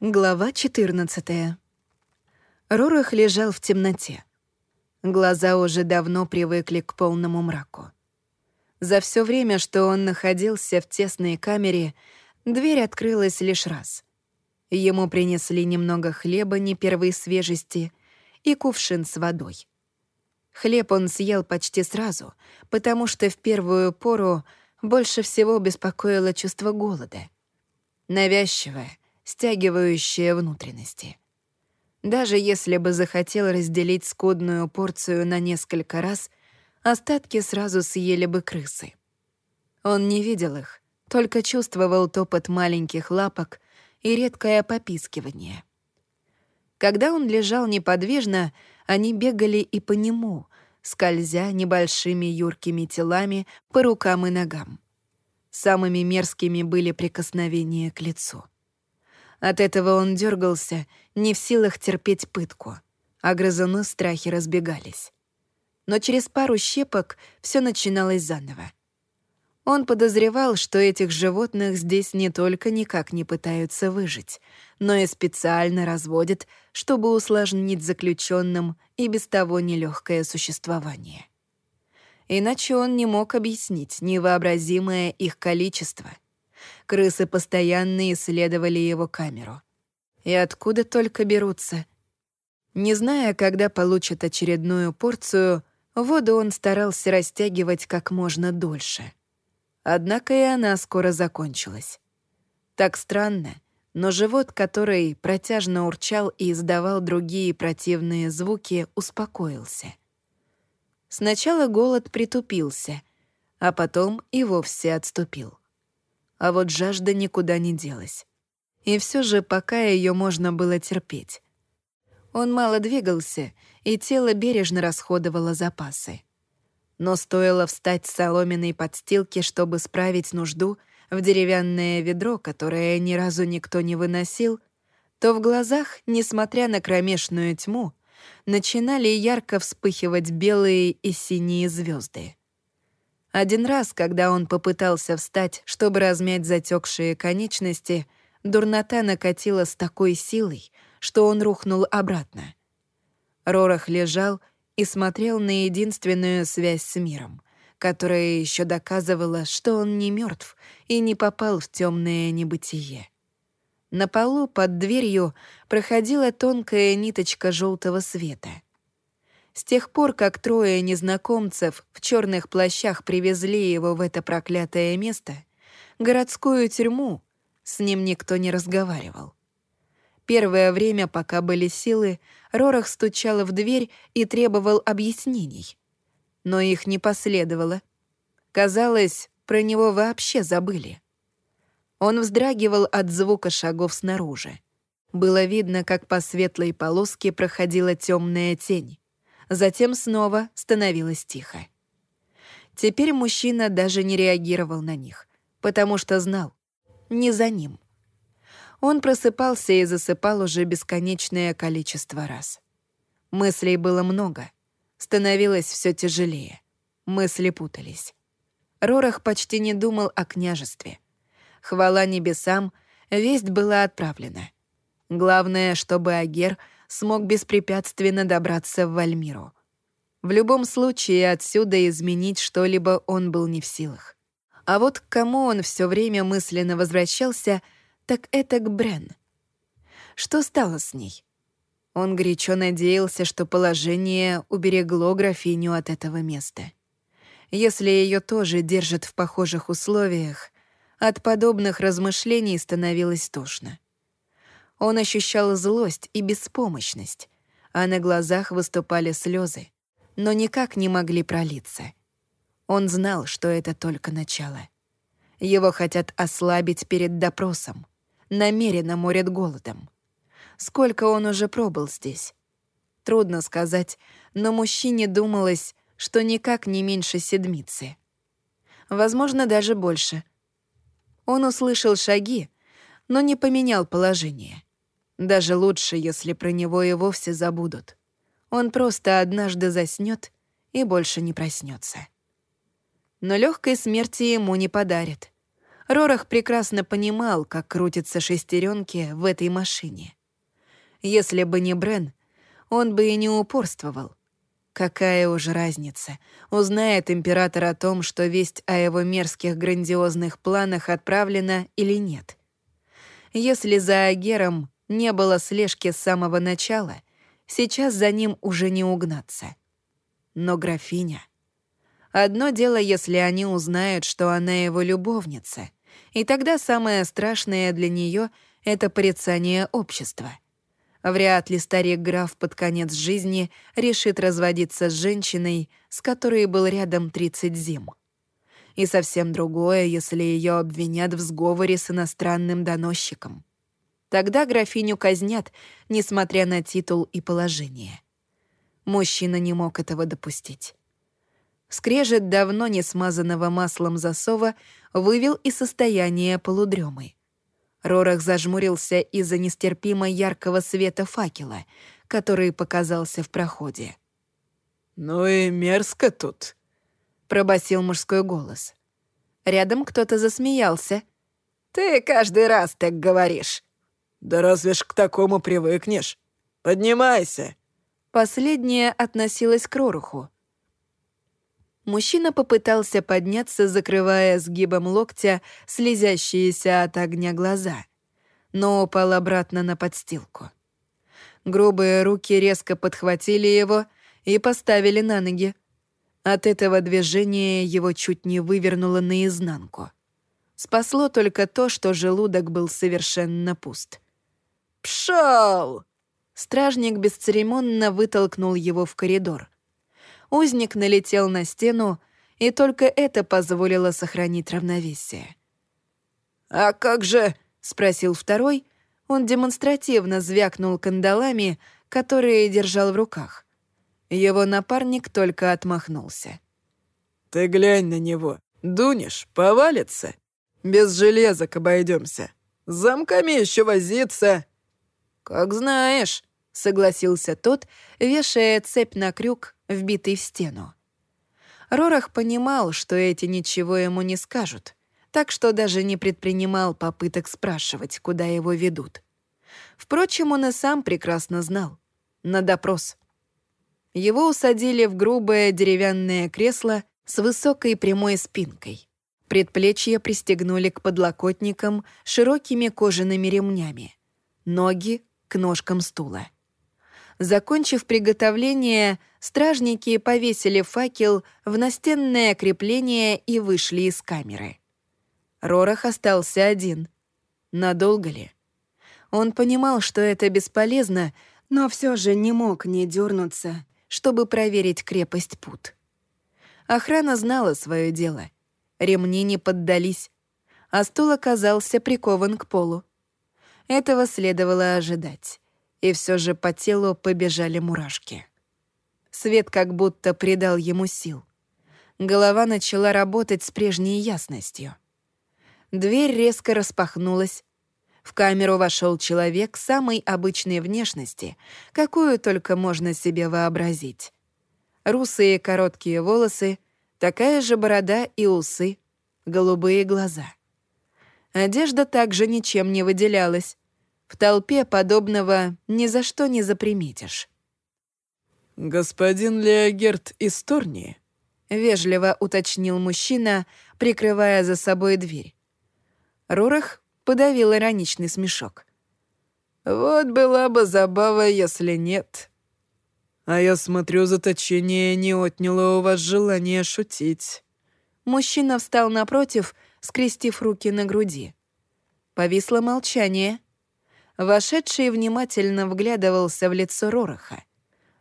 Глава 14. Рорах лежал в темноте. Глаза уже давно привыкли к полному мраку. За все время, что он находился в тесной камере, дверь открылась лишь раз. Ему принесли немного хлеба не первой свежести и кувшин с водой. Хлеб он съел почти сразу, потому что в первую пору больше всего беспокоило чувство голода. Навязчивое — стягивающее внутренности. Даже если бы захотел разделить скудную порцию на несколько раз, остатки сразу съели бы крысы. Он не видел их, только чувствовал топот маленьких лапок и редкое попискивание. Когда он лежал неподвижно, они бегали и по нему, скользя небольшими юркими телами по рукам и ногам. Самыми мерзкими были прикосновения к лицу. От этого он дергался, не в силах терпеть пытку, а грызуны страхи разбегались. Но через пару щепок все начиналось заново. Он подозревал, что этих животных здесь не только никак не пытаются выжить, но и специально разводят, чтобы усложнить заключенным и без того нелегкое существование. Иначе он не мог объяснить невообразимое их количество — Крысы постоянно исследовали его камеру. И откуда только берутся. Не зная, когда получит очередную порцию, воду он старался растягивать как можно дольше. Однако и она скоро закончилась. Так странно, но живот, который протяжно урчал и издавал другие противные звуки, успокоился. Сначала голод притупился, а потом и вовсе отступил а вот жажда никуда не делась. И все же пока ее можно было терпеть. Он мало двигался, и тело бережно расходовало запасы. Но стоило встать с соломенной подстилки, чтобы справить нужду в деревянное ведро, которое ни разу никто не выносил, то в глазах, несмотря на кромешную тьму, начинали ярко вспыхивать белые и синие звезды. Один раз, когда он попытался встать, чтобы размять затекшие конечности, дурнота накатила с такой силой, что он рухнул обратно. Рорах лежал и смотрел на единственную связь с миром, которая еще доказывала, что он не мертв и не попал в темное небытие. На полу под дверью проходила тонкая ниточка желтого света — с тех пор, как трое незнакомцев в черных плащах привезли его в это проклятое место, городскую тюрьму, с ним никто не разговаривал. Первое время, пока были силы, Рорах стучал в дверь и требовал объяснений. Но их не последовало. Казалось, про него вообще забыли. Он вздрагивал от звука шагов снаружи. Было видно, как по светлой полоске проходила темная тень затем снова становилось тихо. Теперь мужчина даже не реагировал на них, потому что знал — не за ним. Он просыпался и засыпал уже бесконечное количество раз. Мыслей было много, становилось все тяжелее. Мысли путались. Рорах почти не думал о княжестве. Хвала небесам, весть была отправлена. Главное, чтобы Агер — смог беспрепятственно добраться в Вальмиру. В любом случае, отсюда изменить что-либо он был не в силах. А вот к кому он все время мысленно возвращался, так это к Брен. Что стало с ней? Он горячо надеялся, что положение уберегло графиню от этого места. Если ее тоже держат в похожих условиях, от подобных размышлений становилось тошно. Он ощущал злость и беспомощность, а на глазах выступали слезы, но никак не могли пролиться. Он знал, что это только начало. Его хотят ослабить перед допросом, намеренно морят голодом. Сколько он уже пробыл здесь? Трудно сказать, но мужчине думалось, что никак не меньше седмицы. Возможно, даже больше. Он услышал шаги, но не поменял положение. Даже лучше, если про него и вовсе забудут. Он просто однажды заснет и больше не проснется. Но легкой смерти ему не подарит. Рорах прекрасно понимал, как крутятся шестеренки в этой машине. Если бы не Брен, он бы и не упорствовал. Какая уж разница, узнает император о том, что весть о его мерзких грандиозных планах отправлена или нет. Если за Агером не было слежки с самого начала, сейчас за ним уже не угнаться. Но графиня... Одно дело, если они узнают, что она его любовница, и тогда самое страшное для нее — это порицание общества — Вряд ли старик-граф под конец жизни решит разводиться с женщиной, с которой был рядом 30 зим. И совсем другое, если ее обвинят в сговоре с иностранным доносчиком. Тогда графиню казнят, несмотря на титул и положение. Мужчина не мог этого допустить. Скрежет давно не смазанного маслом засова вывел из состояния полудремы. Рорах зажмурился из-за нестерпимо яркого света факела, который показался в проходе. «Ну и мерзко тут», — пробасил мужской голос. Рядом кто-то засмеялся. «Ты каждый раз так говоришь». «Да разве ж к такому привыкнешь? Поднимайся!» Последнее относилось к Роруху. Мужчина попытался подняться, закрывая сгибом локтя слезящиеся от огня глаза, но упал обратно на подстилку. Грубые руки резко подхватили его и поставили на ноги. От этого движения его чуть не вывернуло наизнанку. Спасло только то, что желудок был совершенно пуст. «Пшёл!» Стражник бесцеремонно вытолкнул его в коридор — узник налетел на стену, и только это позволило сохранить равновесие. «А как же...» — спросил второй. Он демонстративно звякнул кандалами, которые держал в руках. Его напарник только отмахнулся. «Ты глянь на него. Дунешь, повалится. Без железок обойдемся. С замками еще возиться». «Как знаешь», — согласился тот, вешая цепь на крюк вбитый в стену. Рорах понимал, что эти ничего ему не скажут, так что даже не предпринимал попыток спрашивать, куда его ведут. Впрочем, он и сам прекрасно знал. На допрос. Его усадили в грубое деревянное кресло с высокой прямой спинкой. Предплечья пристегнули к подлокотникам широкими кожаными ремнями. Ноги — к ножкам стула. Закончив приготовление, стражники повесили факел в настенное крепление и вышли из камеры. Рорах остался один. Надолго ли? Он понимал, что это бесполезно, но все же не мог не дернуться, чтобы проверить крепость пут. Охрана знала свое дело. Ремни не поддались, а стул оказался прикован к полу. Этого следовало ожидать и все же по телу побежали мурашки. Свет как будто придал ему сил. Голова начала работать с прежней ясностью. Дверь резко распахнулась. В камеру вошел человек самой обычной внешности, какую только можно себе вообразить. Русые короткие волосы, такая же борода и усы, голубые глаза. Одежда также ничем не выделялась, в толпе подобного ни за что не заприметишь. «Господин Леогерт из Торнии?» — вежливо уточнил мужчина, прикрывая за собой дверь. Рурах подавил ироничный смешок. «Вот была бы забава, если нет. А я смотрю, заточение не отняло у вас желание шутить». Мужчина встал напротив, скрестив руки на груди. Повисло молчание — Вошедший внимательно вглядывался в лицо Рораха.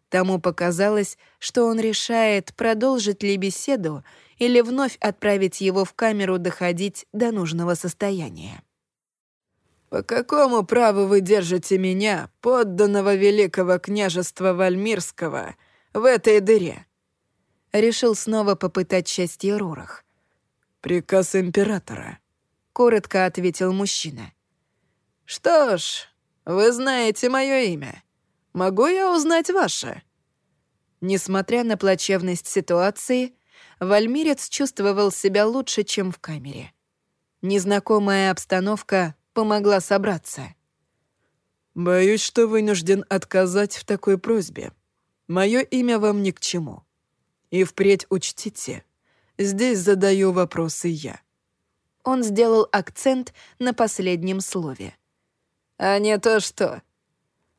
Тому показалось, что он решает, продолжить ли беседу или вновь отправить его в камеру доходить до нужного состояния. «По какому праву вы держите меня, подданного Великого княжества Вальмирского, в этой дыре?» Решил снова попытать счастье Рорах. «Приказ императора», — коротко ответил мужчина. «Что ж, вы знаете мое имя. Могу я узнать ваше?» Несмотря на плачевность ситуации, Вальмирец чувствовал себя лучше, чем в камере. Незнакомая обстановка помогла собраться. «Боюсь, что вынужден отказать в такой просьбе. Мое имя вам ни к чему. И впредь учтите, здесь задаю вопросы я». Он сделал акцент на последнем слове. «А не то что».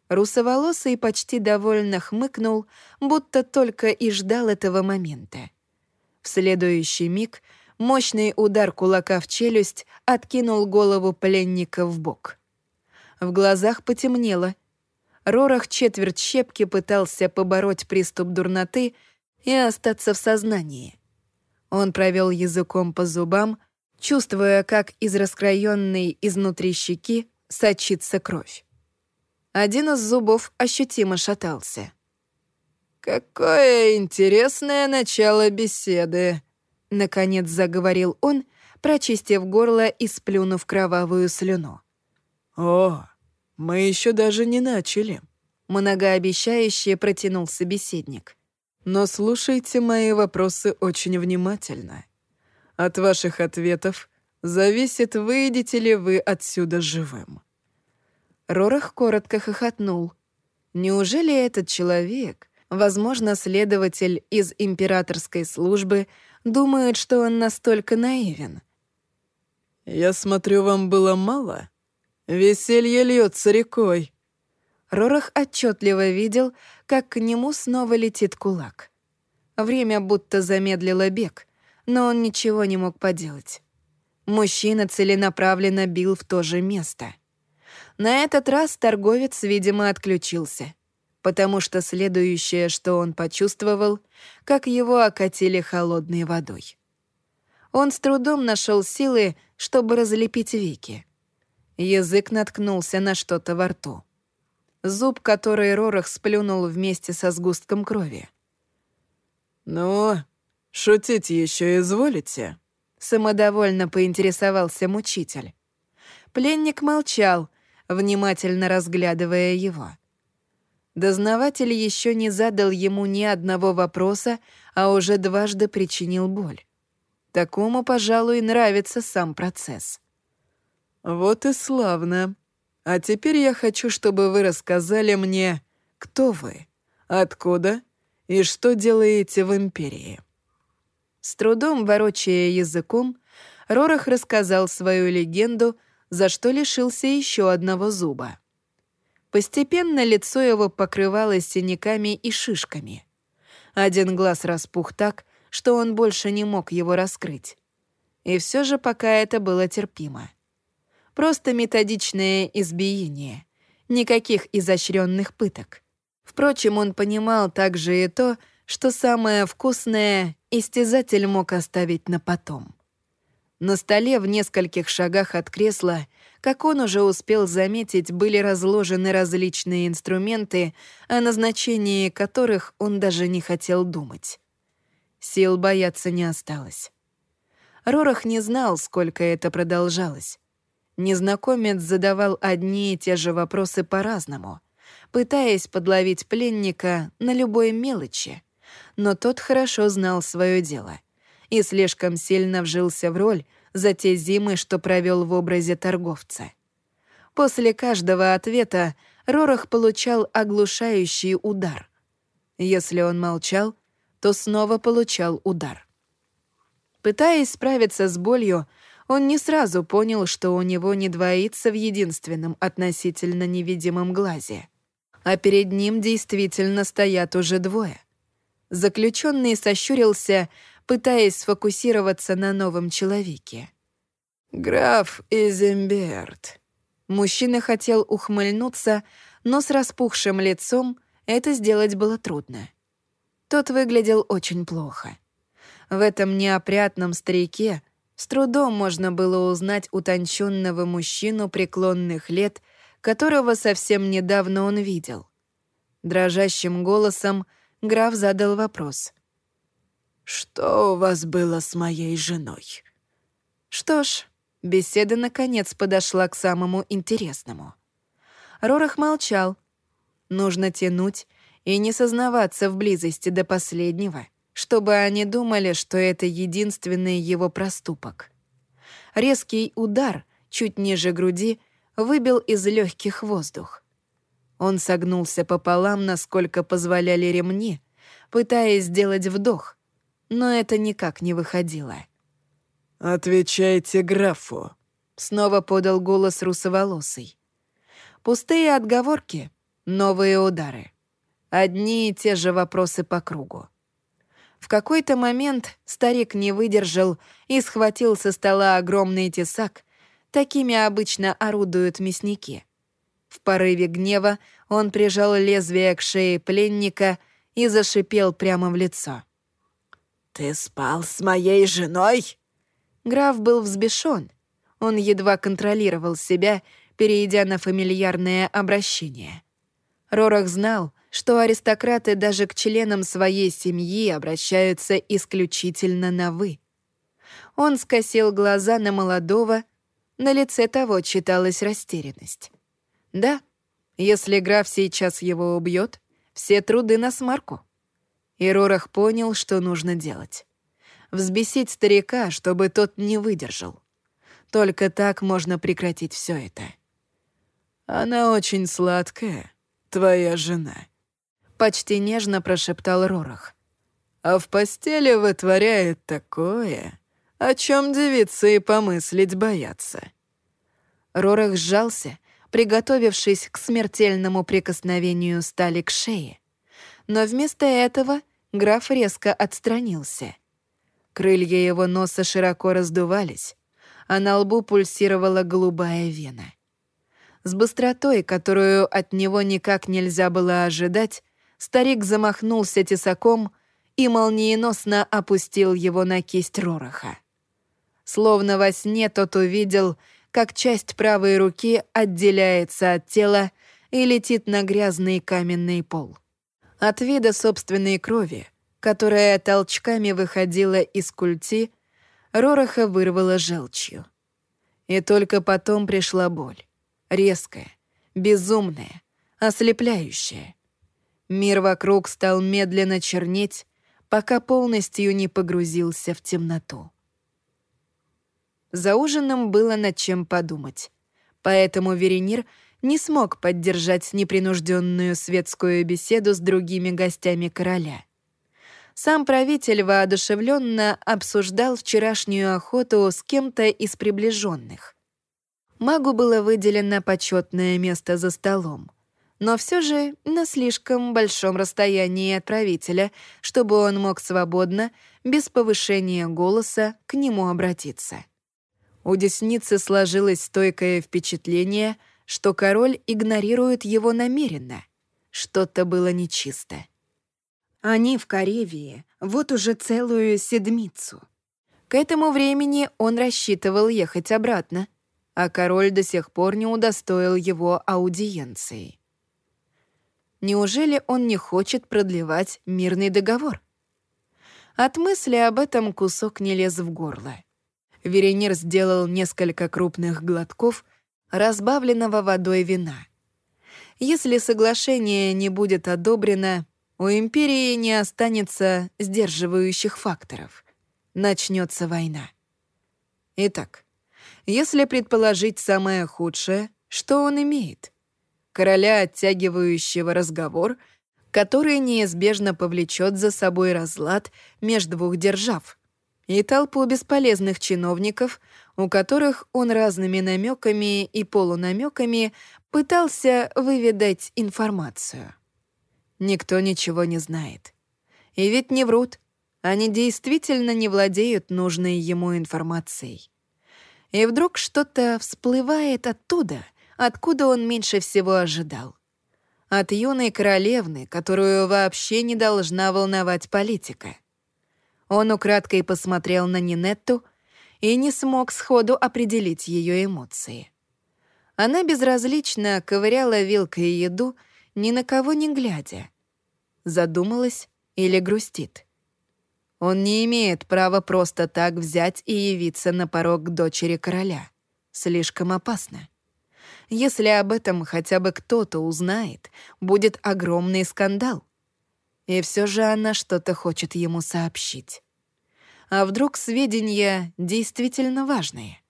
Русоволосый почти довольно хмыкнул, будто только и ждал этого момента. В следующий миг мощный удар кулака в челюсть откинул голову пленника в бок. В глазах потемнело. Рорах четверть щепки пытался побороть приступ дурноты и остаться в сознании. Он провел языком по зубам, чувствуя, как из раскроенной изнутри щеки сочится кровь. Один из зубов ощутимо шатался. «Какое интересное начало беседы!» Наконец заговорил он, прочистив горло и сплюнув кровавую слюну. «О, мы еще даже не начали», — многообещающе протянул собеседник. «Но слушайте мои вопросы очень внимательно. От ваших ответов зависит, выйдете ли вы отсюда живым». Рорах коротко хохотнул. Неужели этот человек, возможно, следователь из императорской службы, думает, что он настолько наивен? «Я смотрю, вам было мало? Веселье льется рекой». Рорах отчетливо видел, как к нему снова летит кулак. Время будто замедлило бег но он ничего не мог поделать. Мужчина целенаправленно бил в то же место. На этот раз торговец, видимо, отключился, потому что следующее, что он почувствовал, как его окатили холодной водой. Он с трудом нашел силы, чтобы разлепить веки. Язык наткнулся на что-то во рту. Зуб, который Рорах сплюнул вместе со сгустком крови. «Ну, «Шутить еще изволите?» Самодовольно поинтересовался мучитель. Пленник молчал, внимательно разглядывая его. Дознаватель еще не задал ему ни одного вопроса, а уже дважды причинил боль. Такому, пожалуй, нравится сам процесс. «Вот и славно. А теперь я хочу, чтобы вы рассказали мне, кто вы, откуда и что делаете в Империи». С трудом ворочая языком, Рорах рассказал свою легенду, за что лишился еще одного зуба. Постепенно лицо его покрывалось синяками и шишками. Один глаз распух так, что он больше не мог его раскрыть. И все же пока это было терпимо. Просто методичное избиение, никаких изощренных пыток. Впрочем, он понимал также и то, что самое вкусное истязатель мог оставить на потом. На столе в нескольких шагах от кресла, как он уже успел заметить, были разложены различные инструменты, о назначении которых он даже не хотел думать. Сил бояться не осталось. Рорах не знал, сколько это продолжалось. Незнакомец задавал одни и те же вопросы по-разному, пытаясь подловить пленника на любой мелочи — но тот хорошо знал свое дело и слишком сильно вжился в роль за те зимы, что провел в образе торговца. После каждого ответа Рорах получал оглушающий удар. Если он молчал, то снова получал удар. Пытаясь справиться с болью, он не сразу понял, что у него не двоится в единственном относительно невидимом глазе, а перед ним действительно стоят уже двое. Заключенный сощурился, пытаясь сфокусироваться на новом человеке. «Граф Иземберт». Мужчина хотел ухмыльнуться, но с распухшим лицом это сделать было трудно. Тот выглядел очень плохо. В этом неопрятном старике с трудом можно было узнать утонченного мужчину преклонных лет, которого совсем недавно он видел. Дрожащим голосом граф задал вопрос. «Что у вас было с моей женой?» Что ж, беседа наконец подошла к самому интересному. Рорах молчал. Нужно тянуть и не сознаваться в близости до последнего, чтобы они думали, что это единственный его проступок. Резкий удар, чуть ниже груди, выбил из легких воздух. Он согнулся пополам, насколько позволяли ремни, пытаясь сделать вдох, но это никак не выходило. «Отвечайте графу», — снова подал голос русоволосый. Пустые отговорки, новые удары. Одни и те же вопросы по кругу. В какой-то момент старик не выдержал и схватил со стола огромный тесак, такими обычно орудуют мясники. В порыве гнева он прижал лезвие к шее пленника и зашипел прямо в лицо. «Ты спал с моей женой?» Граф был взбешен. Он едва контролировал себя, перейдя на фамильярное обращение. Рорах знал, что аристократы даже к членам своей семьи обращаются исключительно на «вы». Он скосил глаза на молодого, на лице того читалась растерянность. Да, если граф сейчас его убьет, все труды на смарку. И Рорах понял, что нужно делать. Взбесить старика, чтобы тот не выдержал. Только так можно прекратить все это. «Она очень сладкая, твоя жена», — почти нежно прошептал Рорах. «А в постели вытворяет такое, о чем девицы и помыслить боятся». Рорах сжался, приготовившись к смертельному прикосновению стали к шее. Но вместо этого граф резко отстранился. Крылья его носа широко раздувались, а на лбу пульсировала голубая вена. С быстротой, которую от него никак нельзя было ожидать, старик замахнулся тесаком и молниеносно опустил его на кисть Рораха. Словно во сне тот увидел, как часть правой руки отделяется от тела и летит на грязный каменный пол. От вида собственной крови, которая толчками выходила из культи, Рораха вырвала желчью. И только потом пришла боль. Резкая, безумная, ослепляющая. Мир вокруг стал медленно чернеть, пока полностью не погрузился в темноту. За ужином было над чем подумать. Поэтому Веренир не смог поддержать непринужденную светскую беседу с другими гостями короля. Сам правитель воодушевленно обсуждал вчерашнюю охоту с кем-то из приближенных. Магу было выделено почетное место за столом, но все же на слишком большом расстоянии от правителя, чтобы он мог свободно, без повышения голоса, к нему обратиться. У десницы сложилось стойкое впечатление, что король игнорирует его намеренно. Что-то было нечисто. Они в Каревии вот уже целую седмицу. К этому времени он рассчитывал ехать обратно, а король до сих пор не удостоил его аудиенции. Неужели он не хочет продлевать мирный договор? От мысли об этом кусок не лез в горло. Веренир сделал несколько крупных глотков разбавленного водой вина. Если соглашение не будет одобрено, у империи не останется сдерживающих факторов. Начнется война. Итак, если предположить самое худшее, что он имеет? Короля, оттягивающего разговор, который неизбежно повлечет за собой разлад между двух держав — и толпу бесполезных чиновников, у которых он разными намеками и полунамеками пытался выведать информацию. Никто ничего не знает. И ведь не врут. Они действительно не владеют нужной ему информацией. И вдруг что-то всплывает оттуда, откуда он меньше всего ожидал. От юной королевны, которую вообще не должна волновать политика — он украдкой посмотрел на Нинетту и не смог сходу определить ее эмоции. Она безразлично ковыряла вилкой еду, ни на кого не глядя. Задумалась или грустит. Он не имеет права просто так взять и явиться на порог к дочери короля. Слишком опасно. Если об этом хотя бы кто-то узнает, будет огромный скандал. И все же она что-то хочет ему сообщить. А вдруг сведения действительно важные?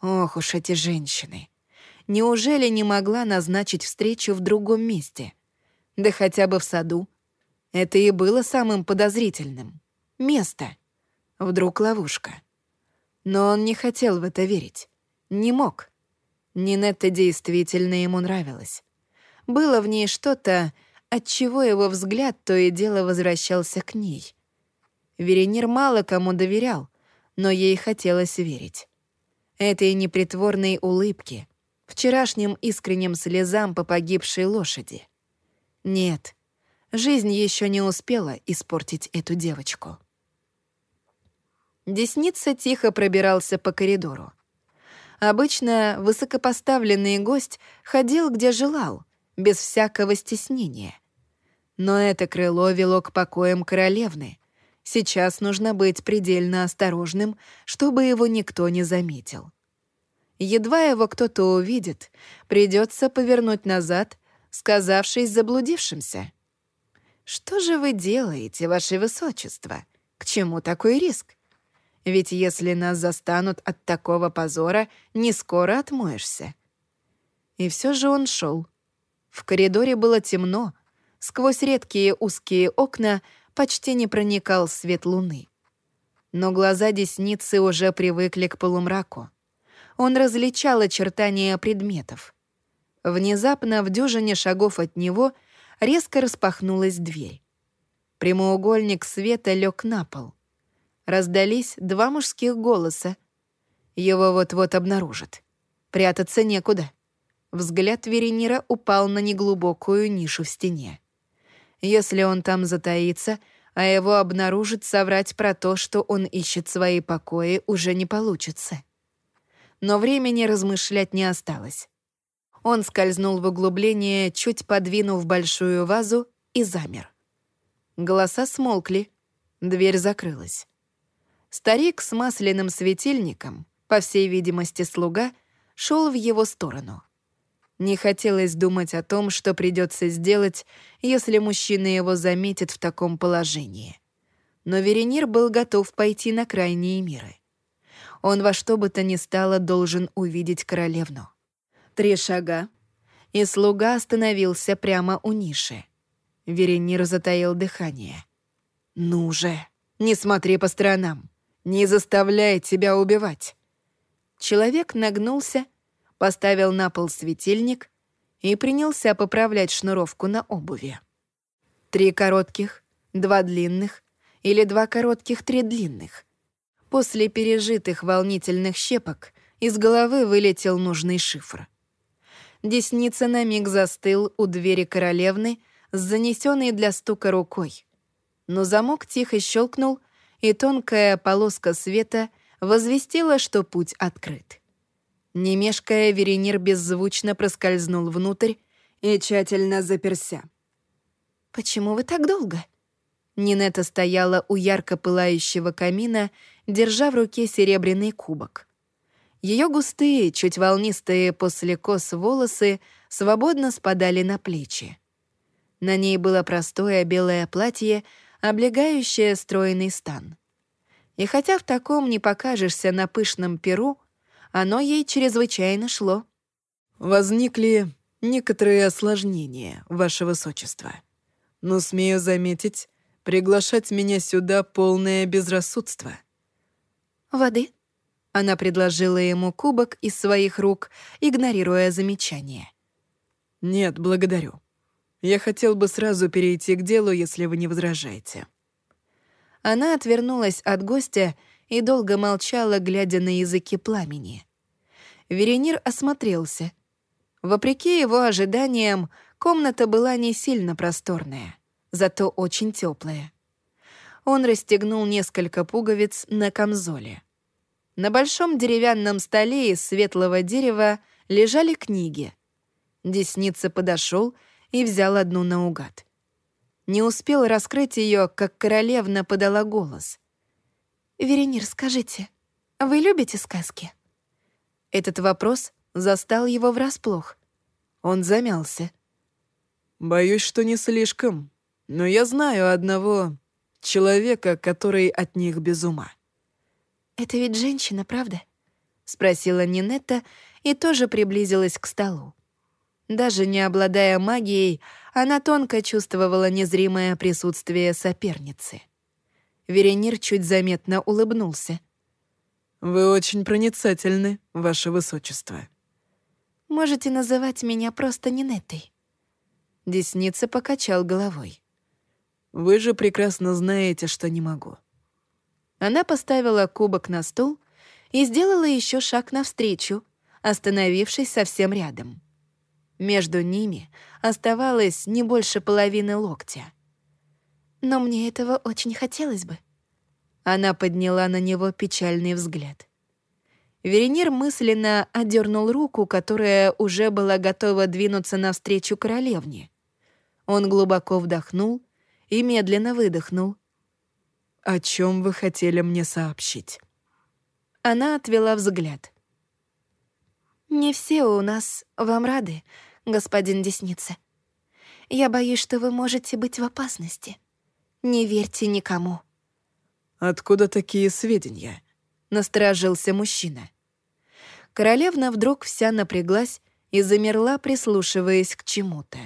Ох уж эти женщины. Неужели не могла назначить встречу в другом месте? Да хотя бы в саду. Это и было самым подозрительным. Место. Вдруг ловушка. Но он не хотел в это верить. Не мог. Нинетта действительно ему нравилась. Было в ней что-то, от чего его взгляд то и дело возвращался к ней. Веренир мало кому доверял, но ей хотелось верить. Этой непритворной улыбке, вчерашним искренним слезам по погибшей лошади. Нет, жизнь еще не успела испортить эту девочку. Десница тихо пробирался по коридору. Обычно высокопоставленный гость ходил, где желал, без всякого стеснения. Но это крыло вело к покоям королевны. Сейчас нужно быть предельно осторожным, чтобы его никто не заметил. Едва его кто-то увидит, придется повернуть назад, сказавшись заблудившимся. «Что же вы делаете, ваше высочество? К чему такой риск? Ведь если нас застанут от такого позора, не скоро отмоешься». И все же он шел. В коридоре было темно, Сквозь редкие узкие окна почти не проникал свет луны. Но глаза десницы уже привыкли к полумраку. Он различал очертания предметов. Внезапно в дюжине шагов от него резко распахнулась дверь. Прямоугольник света лег на пол. Раздались два мужских голоса. Его вот-вот обнаружат. Прятаться некуда. Взгляд Веренира упал на неглубокую нишу в стене. Если он там затаится, а его обнаружит, соврать про то, что он ищет свои покои, уже не получится. Но времени размышлять не осталось. Он скользнул в углубление, чуть подвинув большую вазу, и замер. Голоса смолкли, дверь закрылась. Старик с масляным светильником, по всей видимости слуга, шел в его сторону — не хотелось думать о том, что придется сделать, если мужчина его заметит в таком положении. Но Веренир был готов пойти на крайние меры. Он во что бы то ни стало должен увидеть королевну. Три шага, и слуга остановился прямо у ниши. Веренир затаил дыхание. «Ну же, не смотри по сторонам, не заставляй тебя убивать». Человек нагнулся поставил на пол светильник и принялся поправлять шнуровку на обуви. Три коротких, два длинных или два коротких, три длинных. После пережитых волнительных щепок из головы вылетел нужный шифр. Десница на миг застыл у двери королевны с занесенной для стука рукой. Но замок тихо щелкнул, и тонкая полоска света возвестила, что путь открыт. Не мешкая, Веренир беззвучно проскользнул внутрь и тщательно заперся. «Почему вы так долго?» Нинета стояла у ярко пылающего камина, держа в руке серебряный кубок. Ее густые, чуть волнистые после кос волосы свободно спадали на плечи. На ней было простое белое платье, облегающее стройный стан. И хотя в таком не покажешься на пышном перу, оно ей чрезвычайно шло. «Возникли некоторые осложнения, Ваше Высочество. Но, смею заметить, приглашать меня сюда полное безрассудство». «Воды?» Она предложила ему кубок из своих рук, игнорируя замечание. «Нет, благодарю. Я хотел бы сразу перейти к делу, если вы не возражаете». Она отвернулась от гостя и долго молчала, глядя на языки пламени. Веренир осмотрелся. Вопреки его ожиданиям, комната была не сильно просторная, зато очень теплая. Он расстегнул несколько пуговиц на камзоле. На большом деревянном столе из светлого дерева лежали книги. Десница подошел и взял одну наугад. Не успел раскрыть ее, как королевна подала голос. «Веренир, скажите, вы любите сказки?» Этот вопрос застал его врасплох. Он замялся. «Боюсь, что не слишком. Но я знаю одного человека, который от них без ума». Это ведь женщина, правда?» — спросила Нинетта и тоже приблизилась к столу. Даже не обладая магией, она тонко чувствовала незримое присутствие соперницы. Веренир чуть заметно улыбнулся. «Вы очень проницательны, ваше высочество». «Можете называть меня просто Нинеттой». Десница покачал головой. «Вы же прекрасно знаете, что не могу». Она поставила кубок на стол и сделала еще шаг навстречу, остановившись совсем рядом. Между ними оставалось не больше половины локтя. «Но мне этого очень хотелось бы». Она подняла на него печальный взгляд. Веренир мысленно одернул руку, которая уже была готова двинуться навстречу королевне. Он глубоко вдохнул и медленно выдохнул. «О чем вы хотели мне сообщить?» Она отвела взгляд. «Не все у нас вам рады, господин Десница. Я боюсь, что вы можете быть в опасности. Не верьте никому». «Откуда такие сведения?» — насторожился мужчина. Королевна вдруг вся напряглась и замерла, прислушиваясь к чему-то.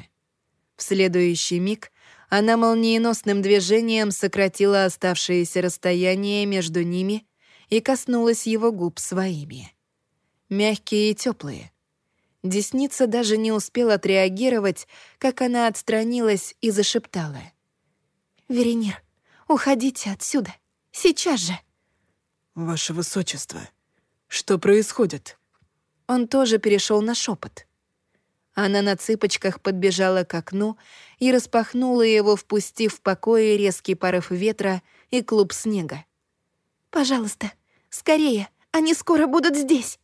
В следующий миг она молниеносным движением сократила оставшееся расстояние между ними и коснулась его губ своими мягкие и теплые. Десница даже не успела отреагировать, как она отстранилась и зашептала. «Веренир, уходите отсюда, сейчас же!» «Ваше высочество, что происходит?» Он тоже перешел на шепот. Она на цыпочках подбежала к окну и распахнула его, впустив в покое резкий порыв ветра и клуб снега. «Пожалуйста, скорее, они скоро будут здесь!»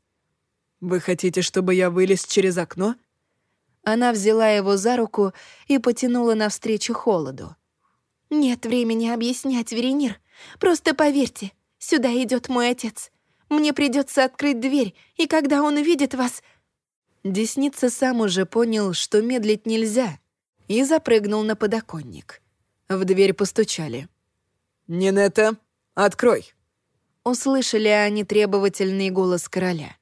«Вы хотите, чтобы я вылез через окно?» Она взяла его за руку и потянула навстречу холоду. «Нет времени объяснять, Веренир. Просто поверьте, сюда идет мой отец. Мне придется открыть дверь, и когда он увидит вас...» Десница сам уже понял, что медлить нельзя, и запрыгнул на подоконник. В дверь постучали. «Нинетта, открой!» Услышали они требовательный голос короля.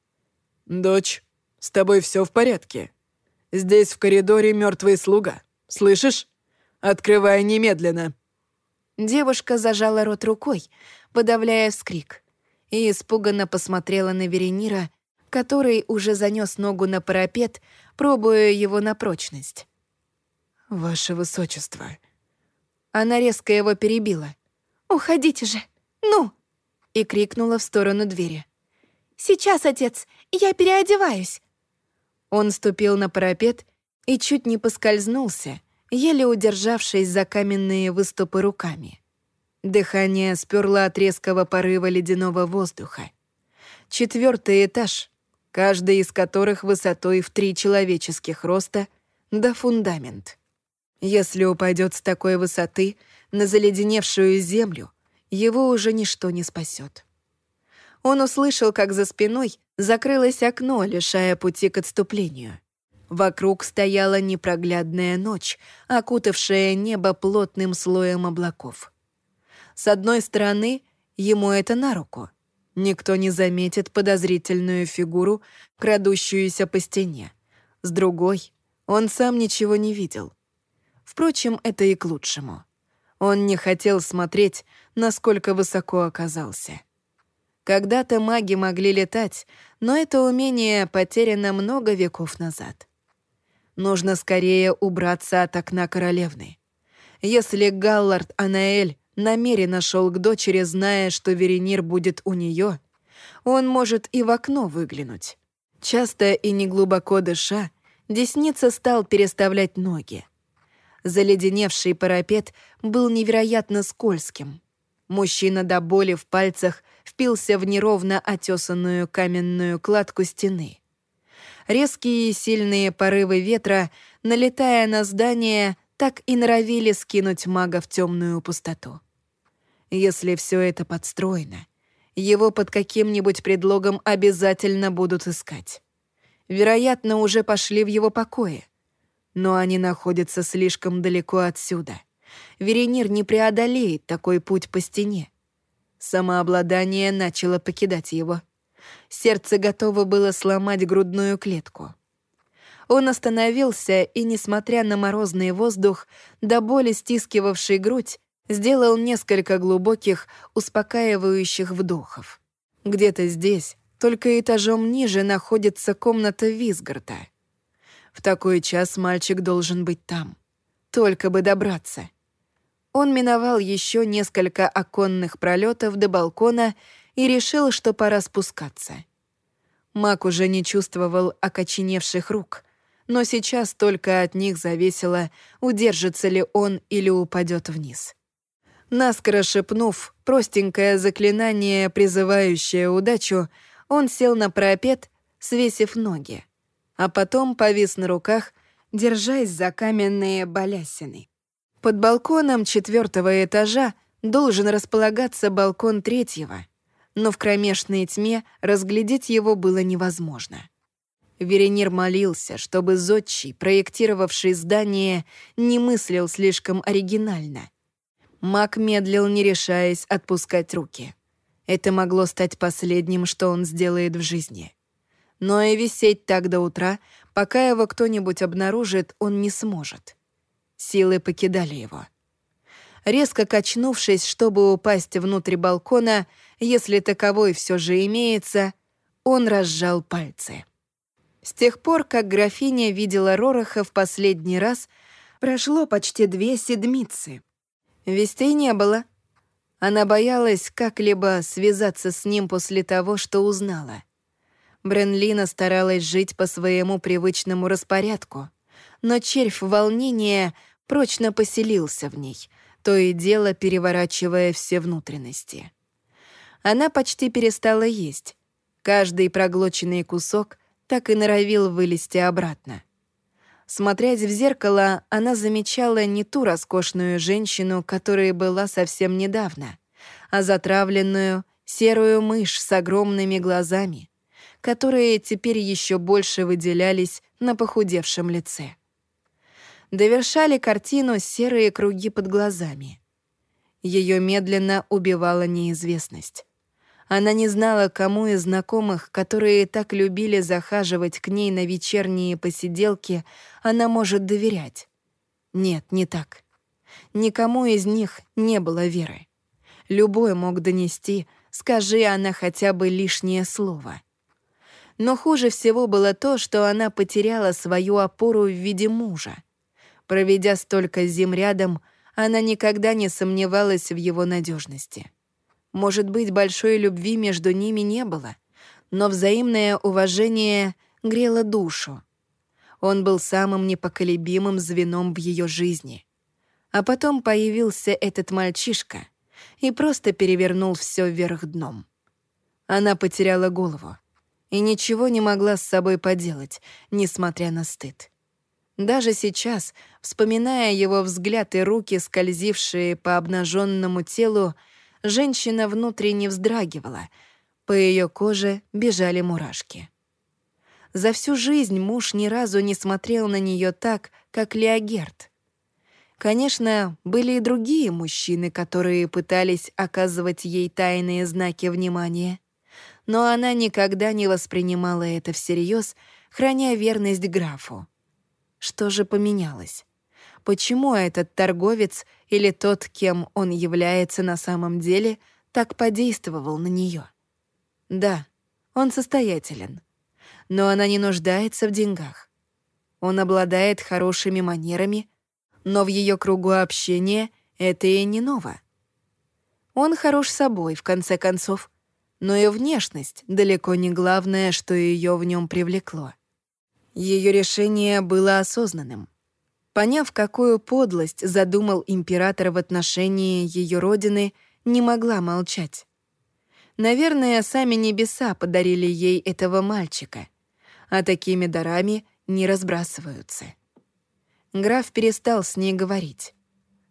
«Дочь, с тобой все в порядке. Здесь в коридоре мертвый слуга. Слышишь? Открывай немедленно». Девушка зажала рот рукой, подавляя вскрик, и испуганно посмотрела на Веренира, который уже занес ногу на парапет, пробуя его на прочность. «Ваше высочество». Она резко его перебила. «Уходите же! Ну!» и крикнула в сторону двери. «Сейчас, отец, я переодеваюсь!» Он ступил на парапет и чуть не поскользнулся, еле удержавшись за каменные выступы руками. Дыхание сперло от резкого порыва ледяного воздуха. Четвертый этаж, каждый из которых высотой в три человеческих роста, да фундамент. Если упадет с такой высоты на заледеневшую землю, его уже ничто не спасет. Он услышал, как за спиной закрылось окно, лишая пути к отступлению. Вокруг стояла непроглядная ночь, окутавшая небо плотным слоем облаков. С одной стороны, ему это на руку. Никто не заметит подозрительную фигуру, крадущуюся по стене. С другой, он сам ничего не видел. Впрочем, это и к лучшему. Он не хотел смотреть, насколько высоко оказался. Когда-то маги могли летать, но это умение потеряно много веков назад. Нужно скорее убраться от окна королевны. Если Галлард Анаэль намеренно шел к дочери, зная, что Веренир будет у нее, он может и в окно выглянуть. Часто и неглубоко дыша, Десница стал переставлять ноги. Заледеневший парапет был невероятно скользким. Мужчина до боли в пальцах впился в неровно отесанную каменную кладку стены. Резкие сильные порывы ветра, налетая на здание, так и норовили скинуть мага в темную пустоту. Если все это подстроено, его под каким-нибудь предлогом обязательно будут искать. Вероятно, уже пошли в его покое. Но они находятся слишком далеко отсюда. Веренир не преодолеет такой путь по стене. Самообладание начало покидать его. Сердце готово было сломать грудную клетку. Он остановился и, несмотря на морозный воздух, до боли стискивавший грудь, сделал несколько глубоких, успокаивающих вдохов. Где-то здесь, только этажом ниже, находится комната Визгарта. В такой час мальчик должен быть там. Только бы добраться. Он миновал еще несколько оконных пролетов до балкона и решил, что пора спускаться. Мак уже не чувствовал окоченевших рук, но сейчас только от них зависело, удержится ли он или упадет вниз. Наскоро шепнув простенькое заклинание, призывающее удачу, он сел на пропет, свесив ноги, а потом повис на руках, держась за каменные балясины. Под балконом четвертого этажа должен располагаться балкон третьего, но в кромешной тьме разглядеть его было невозможно. Веренир молился, чтобы Зодчий, проектировавший здание, не мыслил слишком оригинально. Мак медлил, не решаясь отпускать руки. Это могло стать последним, что он сделает в жизни. Но и висеть так до утра, пока его кто-нибудь обнаружит, он не сможет. Силы покидали его. Резко качнувшись, чтобы упасть внутрь балкона, если таковой все же имеется, он разжал пальцы. С тех пор, как графиня видела Рораха в последний раз, прошло почти две седмицы. Вестей не было. Она боялась как-либо связаться с ним после того, что узнала. Бренлина старалась жить по своему привычному распорядку, но червь волнения прочно поселился в ней, то и дело переворачивая все внутренности. Она почти перестала есть. Каждый проглоченный кусок так и норовил вылезти обратно. Смотрясь в зеркало, она замечала не ту роскошную женщину, которая была совсем недавно, а затравленную, серую мышь с огромными глазами, которые теперь еще больше выделялись на похудевшем лице. Довершали картину серые круги под глазами. Ее медленно убивала неизвестность. Она не знала, кому из знакомых, которые так любили захаживать к ней на вечерние посиделки, она может доверять. Нет, не так. Никому из них не было веры. Любой мог донести, скажи она хотя бы лишнее слово. Но хуже всего было то, что она потеряла свою опору в виде мужа. Проведя столько зим рядом, она никогда не сомневалась в его надежности. Может быть, большой любви между ними не было, но взаимное уважение грело душу. Он был самым непоколебимым звеном в ее жизни. А потом появился этот мальчишка и просто перевернул все вверх дном. Она потеряла голову и ничего не могла с собой поделать, несмотря на стыд. Даже сейчас, вспоминая его взгляд и руки, скользившие по обнаженному телу, женщина внутренне вздрагивала, по ее коже бежали мурашки. За всю жизнь муж ни разу не смотрел на нее так, как Леогерт. Конечно, были и другие мужчины, которые пытались оказывать ей тайные знаки внимания, но она никогда не воспринимала это всерьез, храня верность графу. Что же поменялось? Почему этот торговец или тот, кем он является на самом деле, так подействовал на нее? Да, он состоятелен, но она не нуждается в деньгах. Он обладает хорошими манерами, но в ее кругу общения это и не ново. Он хорош собой, в конце концов, но и внешность далеко не главное, что ее в нем привлекло. Ее решение было осознанным — Поняв, какую подлость задумал император в отношении ее родины, не могла молчать. Наверное, сами небеса подарили ей этого мальчика, а такими дарами не разбрасываются. Граф перестал с ней говорить.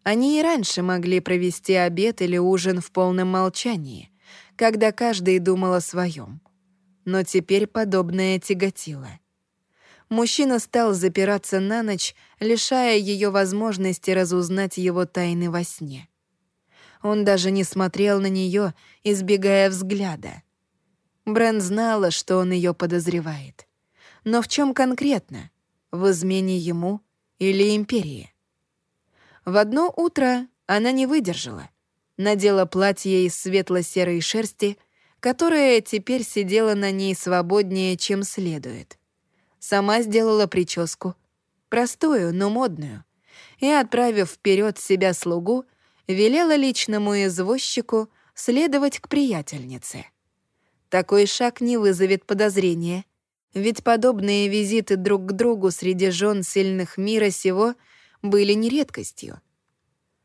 Они и раньше могли провести обед или ужин в полном молчании, когда каждый думал о своем. Но теперь подобное тяготило — мужчина стал запираться на ночь, лишая ее возможности разузнать его тайны во сне. Он даже не смотрел на нее, избегая взгляда. Брен знала, что он ее подозревает. Но в чем конкретно? В измене ему или империи? В одно утро она не выдержала. Надела платье из светло-серой шерсти, которое теперь сидело на ней свободнее, чем следует. Сама сделала прическу, простую, но модную, и, отправив вперед себя слугу, велела личному извозчику следовать к приятельнице. Такой шаг не вызовет подозрения, ведь подобные визиты друг к другу среди жен сильных мира сего были не редкостью.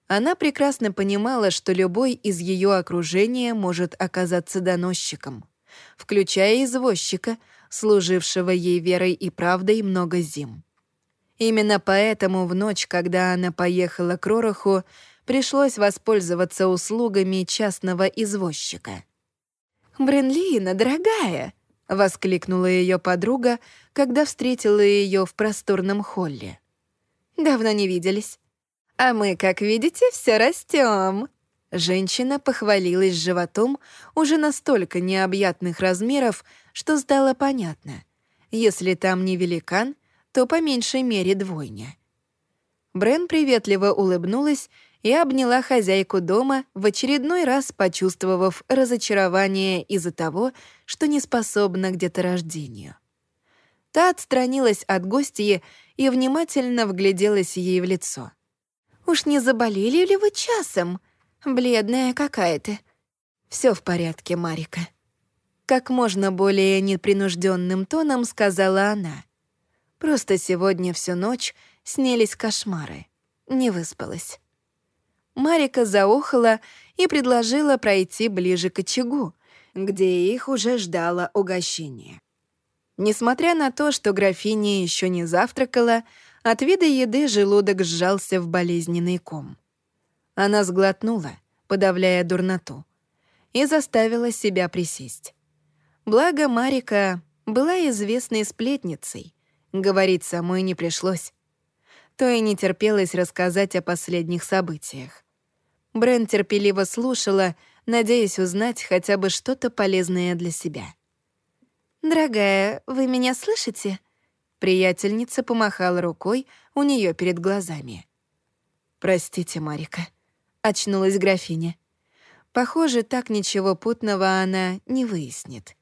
Она прекрасно понимала, что любой из ее окружения может оказаться доносчиком, включая извозчика, служившего ей верой и правдой много зим. Именно поэтому в ночь, когда она поехала к Ророху, пришлось воспользоваться услугами частного извозчика. «Бренлина, дорогая!» — воскликнула ее подруга, когда встретила ее в просторном холле. «Давно не виделись. А мы, как видите, все растем. Женщина похвалилась животом уже настолько необъятных размеров, что стало понятно. Если там не великан, то по меньшей мере двойня. Брен приветливо улыбнулась и обняла хозяйку дома, в очередной раз почувствовав разочарование из-за того, что не способна к деторождению. Та отстранилась от гостья и внимательно вгляделась ей в лицо. «Уж не заболели ли вы часом? Бледная какая ты». Все в порядке, Марика». Как можно более непринужденным тоном сказала она. «Просто сегодня всю ночь снились кошмары. Не выспалась». Марика заохала и предложила пройти ближе к очагу, где их уже ждало угощение. Несмотря на то, что графиня еще не завтракала, от вида еды желудок сжался в болезненный ком. Она сглотнула, подавляя дурноту, и заставила себя присесть. Благо Марика была известной сплетницей, говорить самой не пришлось. То и не терпелось рассказать о последних событиях. Брен терпеливо слушала, надеясь узнать хотя бы что-то полезное для себя. «Дорогая, вы меня слышите?» Приятельница помахала рукой у нее перед глазами. «Простите, Марика», — очнулась графиня. Похоже, так ничего путного она не выяснит.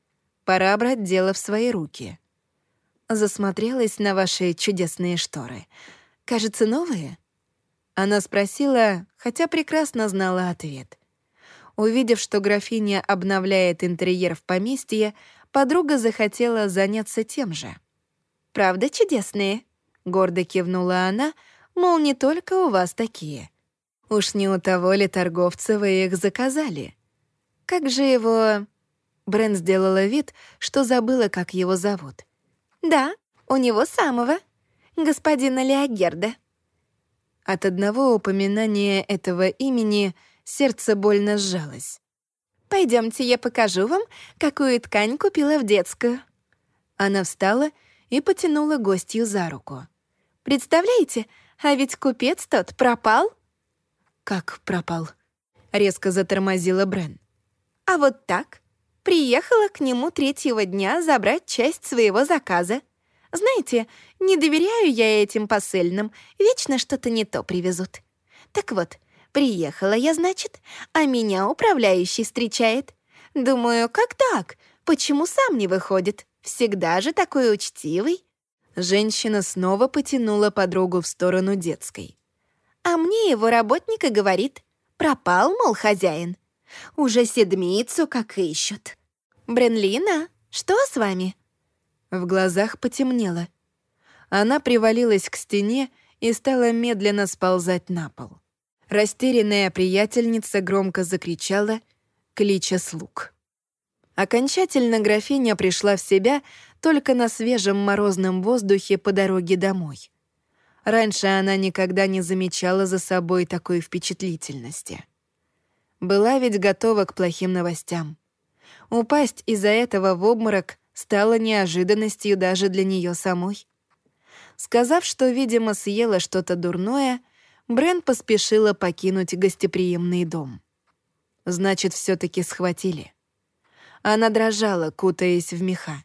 Пора брать дело в свои руки. Засмотрелась на ваши чудесные шторы. Кажется, новые? Она спросила, хотя прекрасно знала ответ. Увидев, что графиня обновляет интерьер в поместье, подруга захотела заняться тем же. «Правда чудесные?» — гордо кивнула она, мол, не только у вас такие. Уж не у того ли торговца вы их заказали? Как же его... Брэн сделала вид, что забыла, как его зовут. «Да, у него самого. Господина Леогерда», от одного упоминания этого имени сердце больно сжалось. Пойдемте, я покажу вам, какую ткань купила в детскую». Она встала и потянула гостью за руку. «Представляете, а ведь купец тот пропал?» «Как пропал?» — резко затормозила Брен. «А вот так. Приехала к нему третьего дня забрать часть своего заказа. Знаете, не доверяю я этим посыльным, вечно что-то не то привезут. Так вот, приехала я, значит, а меня управляющий встречает. Думаю, как так? Почему сам не выходит? Всегда же такой учтивый. Женщина снова потянула подругу в сторону детской. А мне его работника говорит, пропал, мол, хозяин. Уже седмицу как ищут. Бренлина, что с вами? В глазах потемнело. Она привалилась к стене и стала медленно сползать на пол. Растерянная приятельница громко закричала, клича слуг. Окончательно графиня пришла в себя только на свежем морозном воздухе по дороге домой. Раньше она никогда не замечала за собой такой впечатлительности. Была ведь готова к плохим новостям. Упасть из-за этого в обморок стало неожиданностью даже для нее самой. Сказав, что, видимо, съела что-то дурное, Брен поспешила покинуть гостеприимный дом. Значит, все таки схватили. Она дрожала, кутаясь в меха.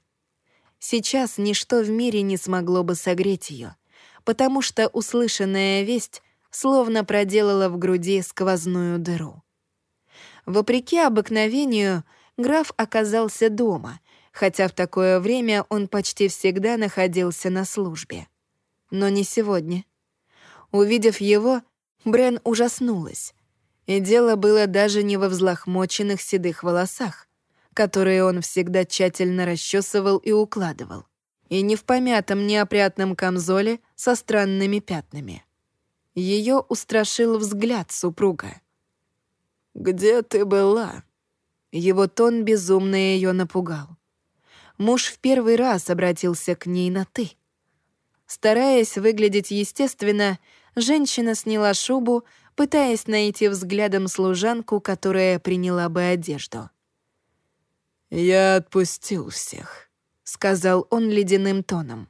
Сейчас ничто в мире не смогло бы согреть ее, потому что услышанная весть словно проделала в груди сквозную дыру. Вопреки обыкновению, граф оказался дома, хотя в такое время он почти всегда находился на службе. Но не сегодня. Увидев его, Брен ужаснулась. И дело было даже не во взлохмоченных седых волосах, которые он всегда тщательно расчесывал и укладывал, и не в помятом неопрятном камзоле со странными пятнами. Ее устрашил взгляд супруга. «Где ты была?» Его тон безумно ее напугал. Муж в первый раз обратился к ней на «ты». Стараясь выглядеть естественно, женщина сняла шубу, пытаясь найти взглядом служанку, которая приняла бы одежду. «Я отпустил всех», — сказал он ледяным тоном.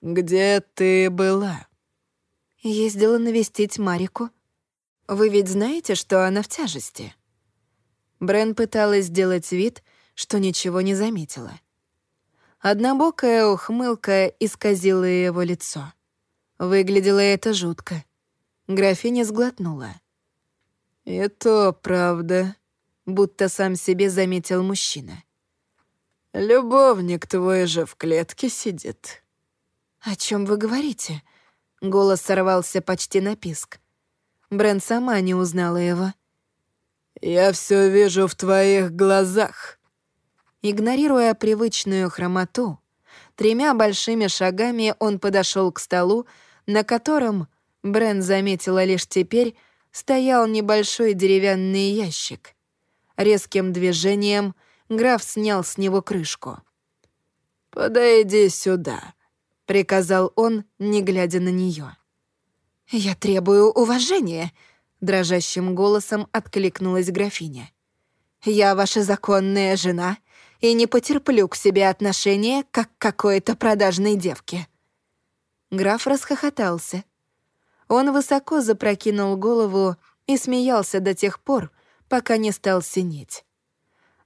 «Где ты была?» «Ездила навестить Марику. Вы ведь знаете, что она в тяжести?» Брен пыталась сделать вид, что ничего не заметила. Однобокая ухмылка исказила его лицо. Выглядело это жутко. Графиня сглотнула. «И то правда», — будто сам себе заметил мужчина. «Любовник твой же в клетке сидит». «О чем вы говорите?» Голос сорвался почти на писк. Брен сама не узнала его. «Я все вижу в твоих глазах», Игнорируя привычную хромоту, тремя большими шагами он подошел к столу, на котором, Брен заметила лишь теперь, стоял небольшой деревянный ящик. Резким движением граф снял с него крышку. «Подойди сюда», — приказал он, не глядя на нее. «Я требую уважения», — дрожащим голосом откликнулась графиня. «Я ваша законная жена и не потерплю к себе отношения, как к какой-то продажной девке». Граф расхохотался. Он высоко запрокинул голову и смеялся до тех пор, пока не стал синеть.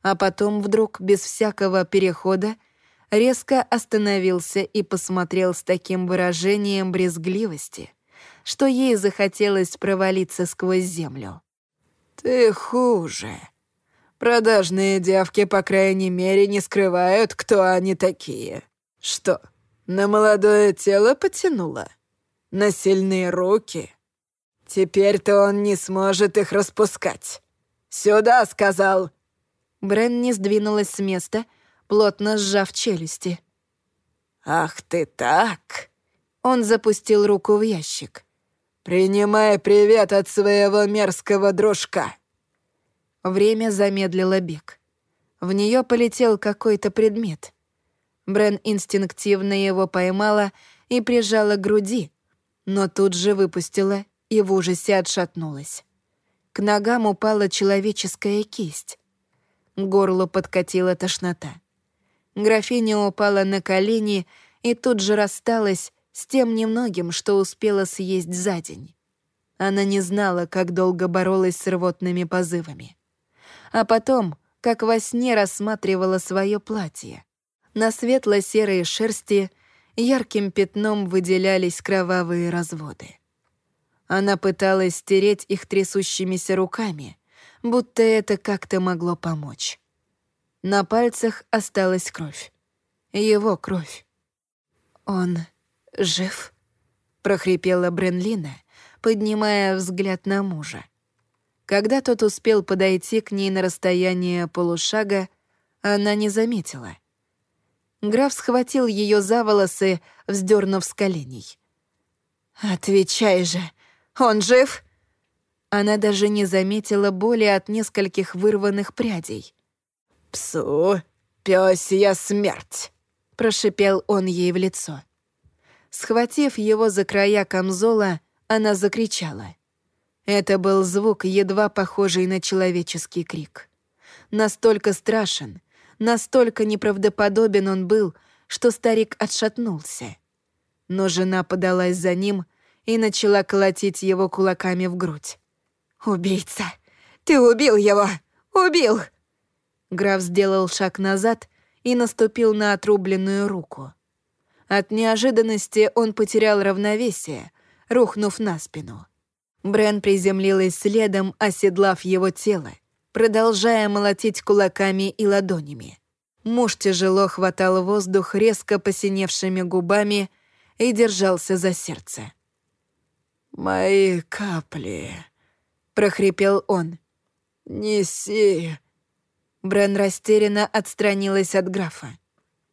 А потом вдруг, без всякого перехода, резко остановился и посмотрел с таким выражением брезгливости, что ей захотелось провалиться сквозь землю. «Ты хуже», Продажные девки, по крайней мере, не скрывают, кто они такие. Что, на молодое тело потянуло? На сильные руки? Теперь-то он не сможет их распускать. «Сюда!» — сказал. Брен не сдвинулась с места, плотно сжав челюсти. «Ах ты так!» Он запустил руку в ящик. «Принимай привет от своего мерзкого дружка!» Время замедлило бег. В нее полетел какой-то предмет. Брен инстинктивно его поймала и прижала к груди, но тут же выпустила и в ужасе отшатнулась. К ногам упала человеческая кисть. К горлу подкатила тошнота. Графиня упала на колени и тут же рассталась с тем немногим, что успела съесть за день. Она не знала, как долго боролась с рвотными позывами а потом, как во сне, рассматривала свое платье. На светло-серой шерсти ярким пятном выделялись кровавые разводы. Она пыталась стереть их трясущимися руками, будто это как-то могло помочь. На пальцах осталась кровь. Его кровь. «Он жив?» — прохрипела Бренлина, поднимая взгляд на мужа. Когда тот успел подойти к ней на расстояние полушага, она не заметила. Граф схватил ее за волосы, вздернув с коленей. «Отвечай же, он жив?» Она даже не заметила боли от нескольких вырванных прядей. «Псу, пёсья смерть!» — прошипел он ей в лицо. Схватив его за края камзола, она закричала. Это был звук, едва похожий на человеческий крик. Настолько страшен, настолько неправдоподобен он был, что старик отшатнулся. Но жена подалась за ним и начала колотить его кулаками в грудь. «Убийца! Ты убил его! Убил!» Граф сделал шаг назад и наступил на отрубленную руку. От неожиданности он потерял равновесие, рухнув на спину. Брен приземлилась следом, оседлав его тело, продолжая молотить кулаками и ладонями. Муж тяжело хватал воздух резко посиневшими губами и держался за сердце. «Мои капли», — прохрипел он. «Неси». Брен растерянно отстранилась от графа.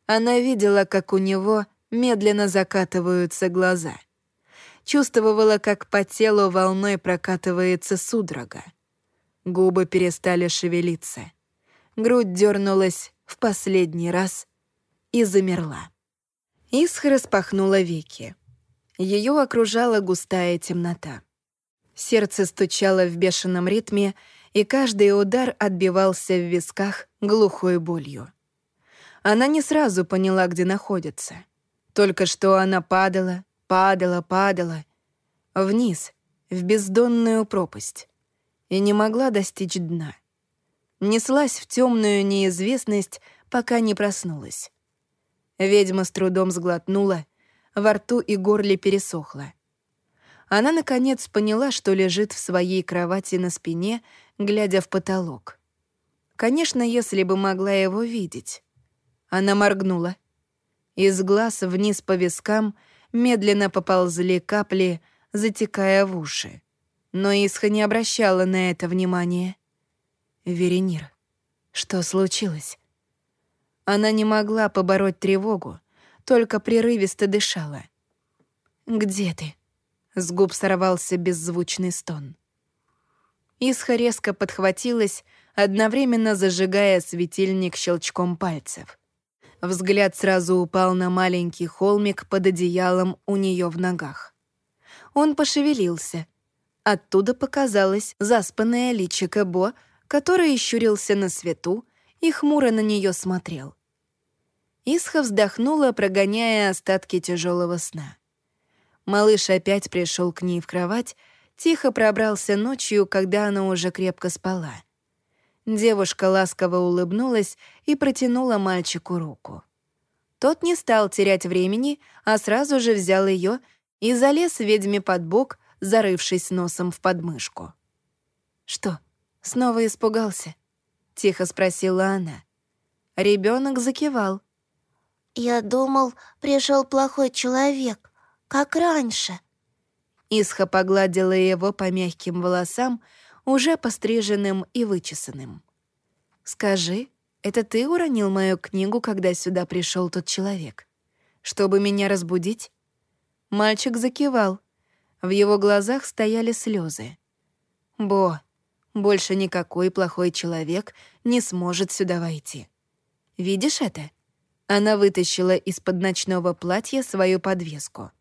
Она видела, как у него медленно закатываются глаза. Чувствовала, как по телу волной прокатывается судорога. Губы перестали шевелиться. Грудь дернулась в последний раз и замерла. Исха распахнула веки. Ее окружала густая темнота. Сердце стучало в бешеном ритме, и каждый удар отбивался в висках глухой болью. Она не сразу поняла, где находится. Только что она падала, падала, падала. Вниз, в бездонную пропасть. И не могла достичь дна. Неслась в темную неизвестность, пока не проснулась. Ведьма с трудом сглотнула, во рту и горле пересохло. Она, наконец, поняла, что лежит в своей кровати на спине, глядя в потолок. Конечно, если бы могла его видеть. Она моргнула. Из глаз вниз по вискам медленно поползли капли, затекая в уши. Но Исха не обращала на это внимания. «Веренир, что случилось?» Она не могла побороть тревогу, только прерывисто дышала. «Где ты?» — с губ сорвался беззвучный стон. Исха резко подхватилась, одновременно зажигая светильник щелчком пальцев. Взгляд сразу упал на маленький холмик под одеялом у нее в ногах. Он пошевелился. Оттуда показалось заспанное личико Бо, который щурился на свету и хмуро на нее смотрел. Исха вздохнула, прогоняя остатки тяжелого сна. Малыш опять пришел к ней в кровать, тихо пробрался ночью, когда она уже крепко спала — Девушка ласково улыбнулась и протянула мальчику руку. Тот не стал терять времени, а сразу же взял ее и залез ведьме под бок, зарывшись носом в подмышку. «Что, снова испугался?» — тихо спросила она. Ребенок закивал. «Я думал, пришел плохой человек, как раньше». Исха погладила его по мягким волосам, уже постриженным и вычесанным. «Скажи, это ты уронил мою книгу, когда сюда пришел тот человек? Чтобы меня разбудить?» Мальчик закивал. В его глазах стояли слезы. «Бо, больше никакой плохой человек не сможет сюда войти. Видишь это?» Она вытащила из-под ночного платья свою подвеску.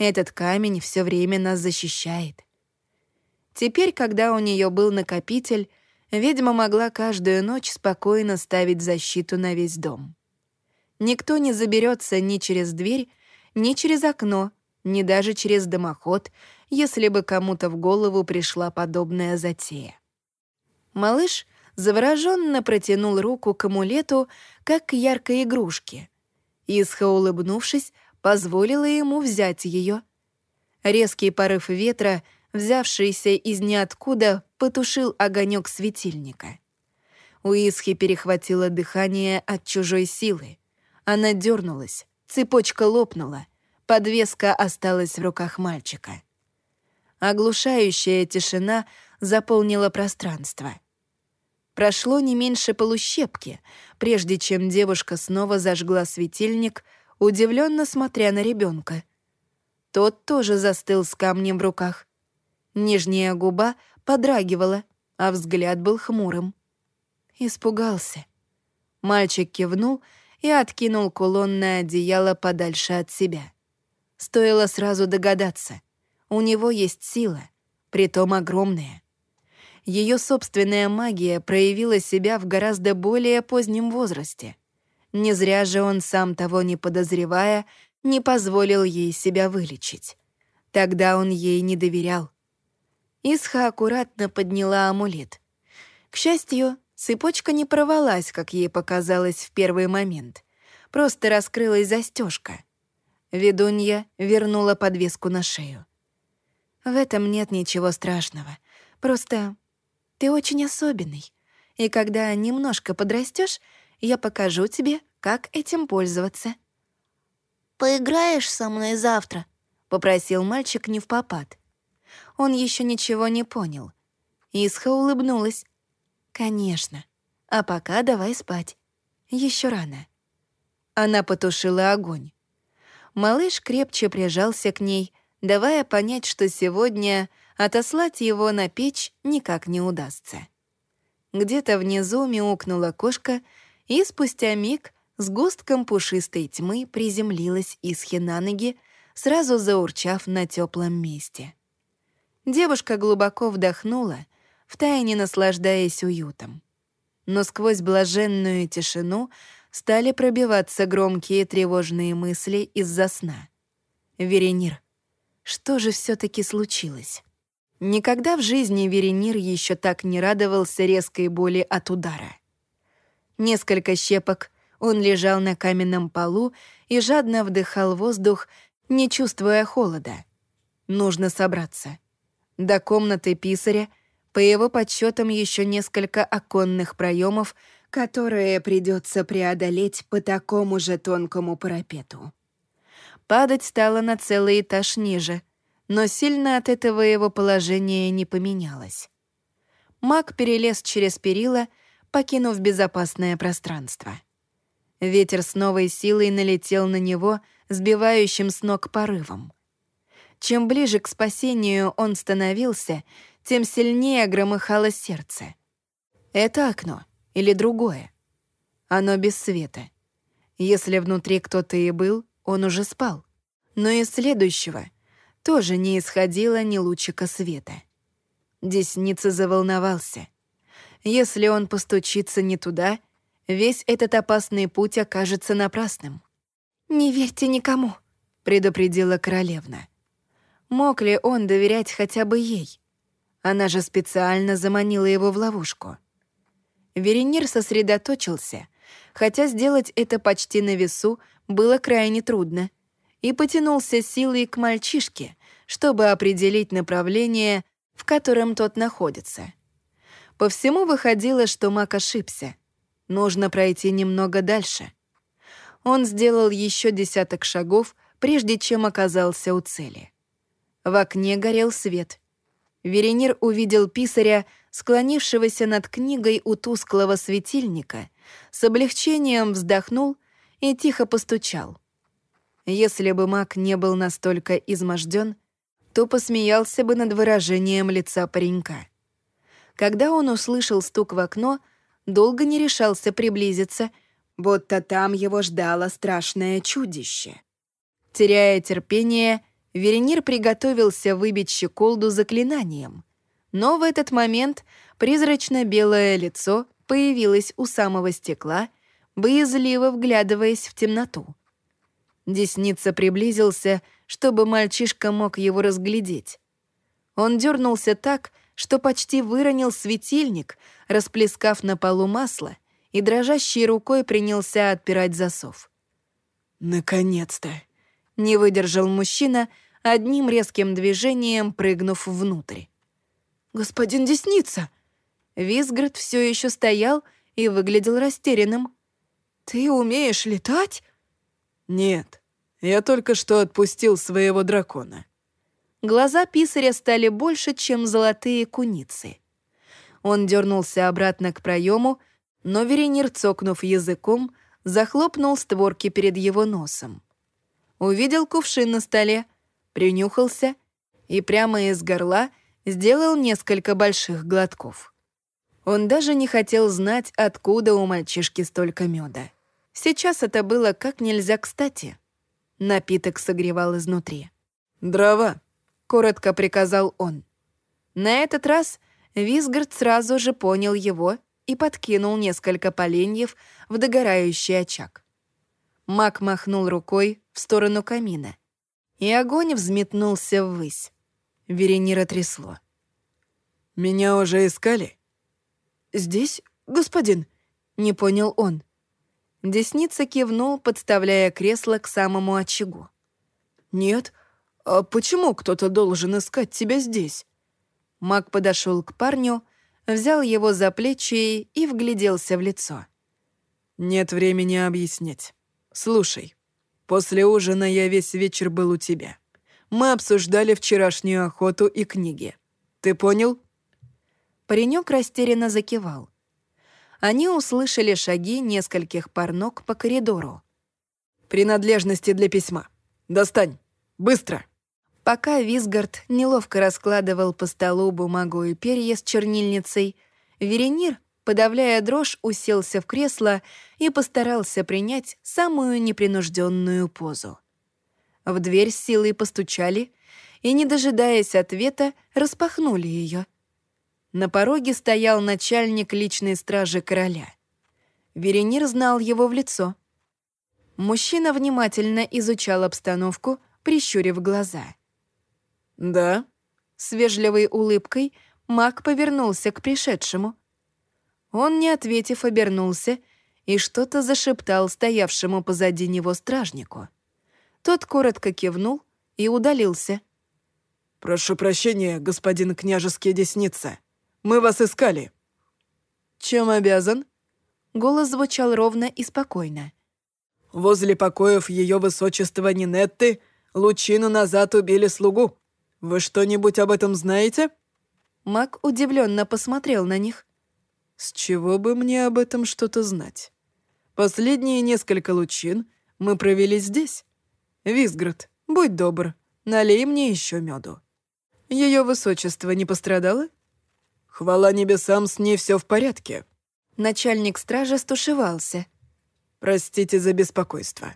«Этот камень все время нас защищает. Теперь, когда у нее был накопитель, ведьма могла каждую ночь спокойно ставить защиту на весь дом. Никто не заберется ни через дверь, ни через окно, ни даже через дымоход, если бы кому-то в голову пришла подобная затея. Малыш завороженно протянул руку к амулету, как к яркой игрушке. Исха, улыбнувшись, позволила ему взять ее. Резкий порыв ветра — взявшийся из ниоткуда, потушил огонек светильника. У Исхи перехватило дыхание от чужой силы. Она дернулась, цепочка лопнула, подвеска осталась в руках мальчика. Оглушающая тишина заполнила пространство. Прошло не меньше полущепки, прежде чем девушка снова зажгла светильник, удивленно смотря на ребенка. Тот тоже застыл с камнем в руках. Нижняя губа подрагивала, а взгляд был хмурым. Испугался. Мальчик кивнул и откинул кулонное одеяло подальше от себя. Стоило сразу догадаться. У него есть сила, притом огромная. Ее собственная магия проявила себя в гораздо более позднем возрасте. Не зря же он, сам того не подозревая, не позволил ей себя вылечить. Тогда он ей не доверял. Исха аккуратно подняла амулет. К счастью, цепочка не порвалась, как ей показалось в первый момент. Просто раскрылась застежка. Ведунья вернула подвеску на шею. В этом нет ничего страшного. Просто ты очень особенный. И когда немножко подрастешь, я покажу тебе, как этим пользоваться. «Поиграешь со мной завтра?» — попросил мальчик не в попад. Он еще ничего не понял. Исха улыбнулась. «Конечно. А пока давай спать. Еще рано». Она потушила огонь. Малыш крепче прижался к ней, давая понять, что сегодня отослать его на печь никак не удастся. Где-то внизу мяукнула кошка, и спустя миг с густком пушистой тьмы приземлилась Исхи на ноги, сразу заурчав на теплом месте. Девушка глубоко вдохнула, втайне наслаждаясь уютом. Но сквозь блаженную тишину стали пробиваться громкие тревожные мысли из-за сна. Веренир. Что же все таки случилось? Никогда в жизни Веренир еще так не радовался резкой боли от удара. Несколько щепок он лежал на каменном полу и жадно вдыхал воздух, не чувствуя холода. Нужно собраться. До комнаты писаря, по его подсчетам, еще несколько оконных проемов, которые придется преодолеть по такому же тонкому парапету. Падать стало на целый этаж ниже, но сильно от этого его положение не поменялось. Маг перелез через перила, покинув безопасное пространство. Ветер с новой силой налетел на него, сбивающим с ног порывом. Чем ближе к спасению он становился, тем сильнее громыхало сердце. Это окно или другое? Оно без света. Если внутри кто-то и был, он уже спал. Но из следующего тоже не исходило ни лучика света. Десница заволновался. Если он постучится не туда, весь этот опасный путь окажется напрасным. «Не верьте никому», — предупредила королевна. Мог ли он доверять хотя бы ей? Она же специально заманила его в ловушку. Веренир сосредоточился, хотя сделать это почти на весу было крайне трудно, и потянулся силой к мальчишке, чтобы определить направление, в котором тот находится. По всему выходило, что Мак ошибся. Нужно пройти немного дальше. Он сделал еще десяток шагов, прежде чем оказался у цели. В окне горел свет. Веренир увидел писаря, склонившегося над книгой у тусклого светильника, с облегчением вздохнул и тихо постучал. Если бы маг не был настолько изможден, то посмеялся бы над выражением лица паренька. Когда он услышал стук в окно, долго не решался приблизиться, будто там его ждало страшное чудище. Теряя терпение, Веренир приготовился выбить щеколду заклинанием. Но в этот момент призрачно-белое лицо появилось у самого стекла, боязливо вглядываясь в темноту. Десница приблизился, чтобы мальчишка мог его разглядеть. Он дернулся так, что почти выронил светильник, расплескав на полу масло, и дрожащей рукой принялся отпирать засов. «Наконец-то!» — не выдержал мужчина, одним резким движением прыгнув внутрь. «Господин Десница!» Визград все еще стоял и выглядел растерянным. «Ты умеешь летать?» «Нет, я только что отпустил своего дракона». Глаза писаря стали больше, чем золотые куницы. Он дернулся обратно к проему, но Веренир, цокнув языком, захлопнул створки перед его носом. Увидел кувшин на столе, принюхался и прямо из горла сделал несколько больших глотков. Он даже не хотел знать, откуда у мальчишки столько меда. Сейчас это было как нельзя кстати. Напиток согревал изнутри. «Дрова», коротко приказал он. На этот раз Висгард сразу же понял его и подкинул несколько поленьев в догорающий очаг. Мак махнул рукой в сторону камина, и огонь взметнулся ввысь. Веренира трясло. «Меня уже искали?» здесь, господин?» — не понял он. Десница кивнул, подставляя кресло к самому очагу. «Нет, а почему кто-то должен искать тебя здесь?» Маг подошел к парню, взял его за плечи и вгляделся в лицо. «Нет времени объяснять. Слушай, после ужина я весь вечер был у тебя. Мы обсуждали вчерашнюю охоту и книги. Ты понял?» Паренек растерянно закивал. Они услышали шаги нескольких пар ног по коридору. «Принадлежности для письма. Достань. Быстро!» Пока Визгард неловко раскладывал по столу бумагу и перья с чернильницей, Веренир, подавляя дрожь, уселся в кресло и постарался принять самую непринужденную позу. В дверь силой постучали и, не дожидаясь ответа, распахнули ее. На пороге стоял начальник личной стражи короля. Веренир знал его в лицо. Мужчина внимательно изучал обстановку, прищурив глаза — «Да?» С вежливой улыбкой маг повернулся к пришедшему. Он, не ответив, обернулся и что-то зашептал стоявшему позади него стражнику. Тот коротко кивнул и удалился. «Прошу прощения, господин княжеский десница. Мы вас искали». «Чем обязан?» Голос звучал ровно и спокойно. «Возле покоев ее высочества Нинетты лучину назад убили слугу. Вы что-нибудь об этом знаете?» Мак удивленно посмотрел на них. «С чего бы мне об этом что-то знать? Последние несколько лучин мы провели здесь. Визград, будь добр, налей мне еще меду. Ее высочество не пострадало? Хвала небесам, с ней все в порядке». Начальник стражи стушевался. «Простите за беспокойство.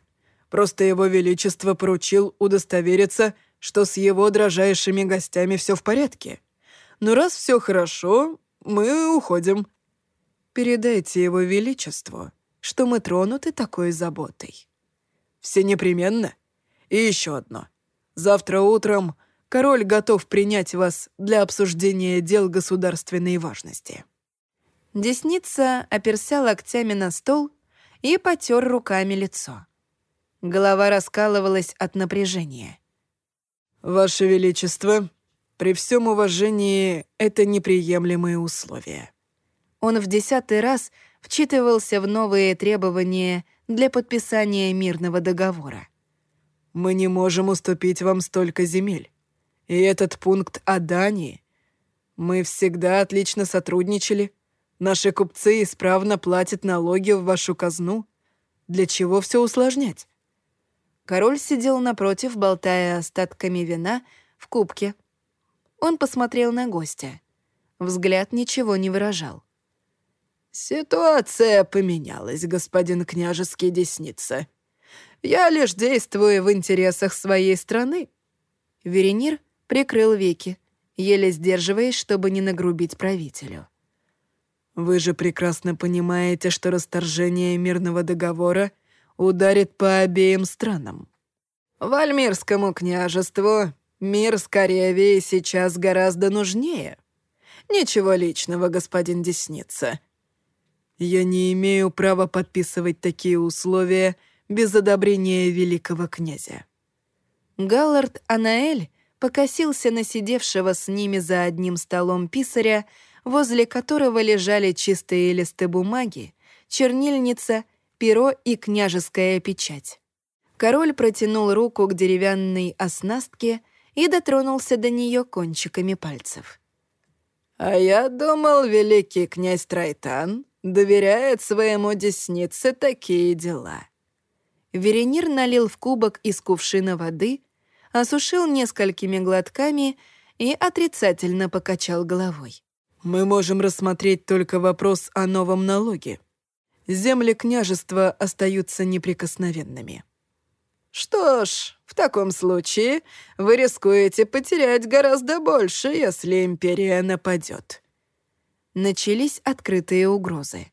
Просто его величество поручил удостовериться, что с его дрожайшими гостями все в порядке. Но раз все хорошо, мы уходим. Передайте его величеству, что мы тронуты такой заботой. Все непременно. И еще одно. Завтра утром король готов принять вас для обсуждения дел государственной важности». Десница оперся локтями на стол и потер руками лицо. Голова раскалывалась от напряжения. «Ваше Величество, при всем уважении, это неприемлемые условия». Он в десятый раз вчитывался в новые требования для подписания мирного договора. «Мы не можем уступить вам столько земель. И этот пункт о Дании. Мы всегда отлично сотрудничали. Наши купцы исправно платят налоги в вашу казну. Для чего все усложнять? Король сидел напротив, болтая остатками вина в кубке. Он посмотрел на гостя. Взгляд ничего не выражал. «Ситуация поменялась, господин княжеский десница. Я лишь действую в интересах своей страны». Веренир прикрыл веки, еле сдерживаясь, чтобы не нагрубить правителю. «Вы же прекрасно понимаете, что расторжение мирного договора — ударит по обеим странам. Вальмирскому княжеству мир с Каревией сейчас гораздо нужнее. Ничего личного, господин Десница. Я не имею права подписывать такие условия без одобрения великого князя. Галлард Анаэль покосился на сидевшего с ними за одним столом писаря, возле которого лежали чистые листы бумаги, чернильница перо и княжеская печать. Король протянул руку к деревянной оснастке и дотронулся до нее кончиками пальцев. «А я думал, великий князь Трайтан доверяет своему деснице такие дела». Веренир налил в кубок из кувшина воды, осушил несколькими глотками и отрицательно покачал головой. «Мы можем рассмотреть только вопрос о новом налоге земли княжества остаются неприкосновенными. Что ж, в таком случае вы рискуете потерять гораздо больше, если империя нападет. Начались открытые угрозы.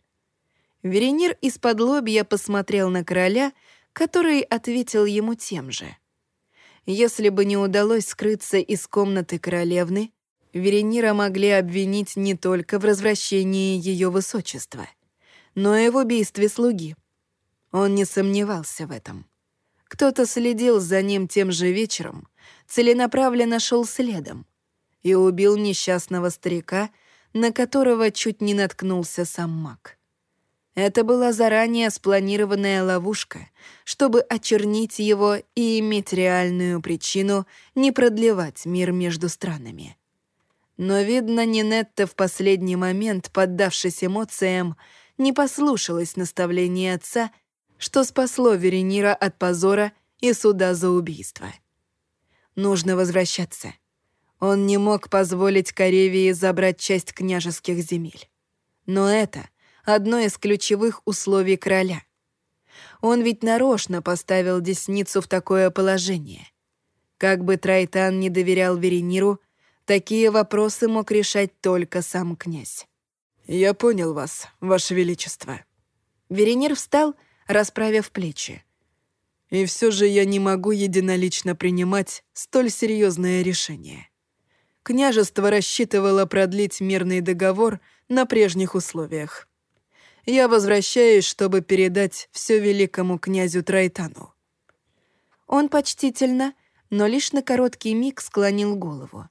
Веренир из-под лобья посмотрел на короля, который ответил ему тем же. Если бы не удалось скрыться из комнаты королевны, Веренира могли обвинить не только в развращении ее высочества, но и в убийстве слуги. Он не сомневался в этом. Кто-то следил за ним тем же вечером, целенаправленно шел следом и убил несчастного старика, на которого чуть не наткнулся сам маг. Это была заранее спланированная ловушка, чтобы очернить его и иметь реальную причину не продлевать мир между странами. Но, видно, Нинетта в последний момент, поддавшись эмоциям, не послушалась наставления отца, что спасло Веренира от позора и суда за убийство. Нужно возвращаться. Он не мог позволить Каревии забрать часть княжеских земель. Но это одно из ключевых условий короля. Он ведь нарочно поставил Десницу в такое положение. Как бы Трайтан не доверял Верениру, такие вопросы мог решать только сам князь. «Я понял вас, ваше величество». Веренир встал, расправив плечи. «И все же я не могу единолично принимать столь серьезное решение княжество рассчитывало продлить мирный договор на прежних условиях. Я возвращаюсь, чтобы передать все великому князю Трайтану». Он почтительно, но лишь на короткий миг склонил голову.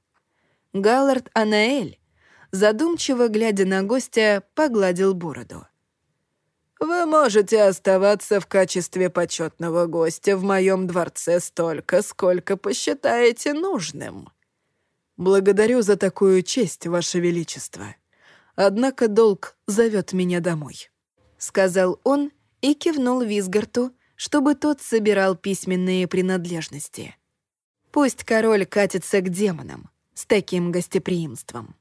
Галлард Анаэль, задумчиво глядя на гостя, погладил бороду. «Вы можете оставаться в качестве почетного гостя в моем дворце столько, сколько посчитаете нужным», «Благодарю за такую честь, Ваше Величество. Однако долг зовет меня домой», — сказал он и кивнул Визгарту, чтобы тот собирал письменные принадлежности. «Пусть король катится к демонам с таким гостеприимством».